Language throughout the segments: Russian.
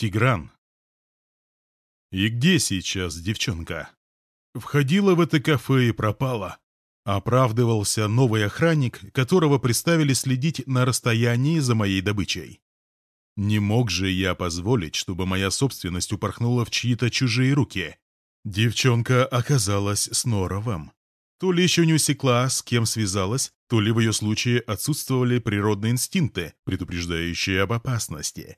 Тигран. И где сейчас девчонка? Входила в это кафе и пропала. Оправдывался новый охранник, которого приставили следить на расстоянии за моей добычей. Не мог же я позволить, чтобы моя собственность упорхнула в чьи-то чужие руки. Девчонка оказалась с Норовым. То ли еще не усекла, с кем связалась, то ли в ее случае отсутствовали природные инстинкты, предупреждающие об опасности.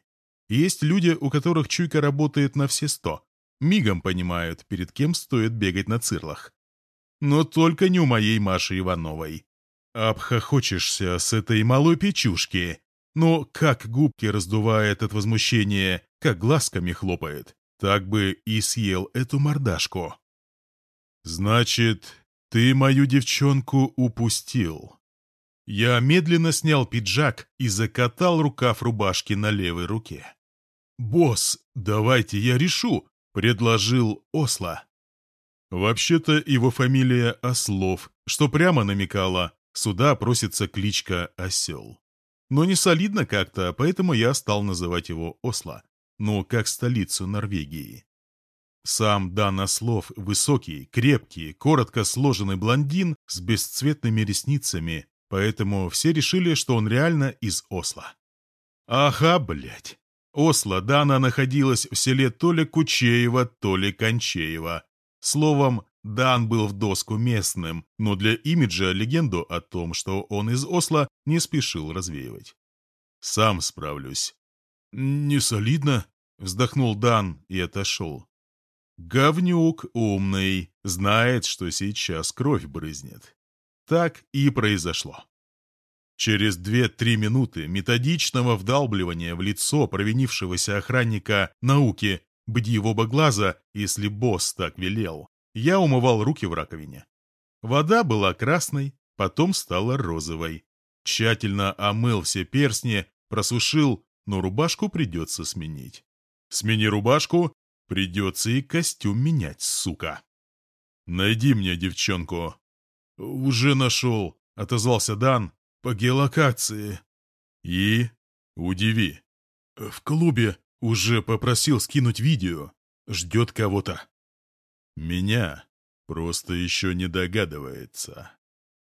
Есть люди, у которых чуйка работает на все сто. Мигом понимают, перед кем стоит бегать на цирлах. Но только не у моей Маши Ивановой. Обхохочешься с этой малой печушки. Но как губки раздувает от возмущения, как глазками хлопает, так бы и съел эту мордашку. «Значит, ты мою девчонку упустил». Я медленно снял пиджак и закатал рукав рубашки на левой руке. «Босс, давайте я решу», — предложил Осло. Вообще-то его фамилия Ослов, что прямо намекало, сюда просится кличка Осел. Но не солидно как-то, поэтому я стал называть его Осло, ну, как столицу Норвегии. Сам Дан Ослов высокий, крепкий, коротко сложенный блондин с бесцветными ресницами, поэтому все решили, что он реально из Осло. Ага, блядь. Осло Дана находилась в селе то ли Кучеево, то ли Кончеево. Словом, Дан был в доску местным, но для имиджа легенду о том, что он из Осло, не спешил развеивать. «Сам справлюсь». «Не солидно», — вздохнул Дан и отошел. «Говнюк умный, знает, что сейчас кровь брызнет». Так и произошло. Через две-три минуты методичного вдалбливания в лицо провинившегося охранника науки бдьевого глаза, если босс так велел, я умывал руки в раковине. Вода была красной, потом стала розовой. Тщательно омыл все перстни, просушил, но рубашку придется сменить. Смени рубашку, придется и костюм менять, сука. «Найди мне девчонку». «Уже нашел», — отозвался Дан, по геолокации. И? Удиви. В клубе уже попросил скинуть видео. Ждет кого-то. Меня просто еще не догадывается.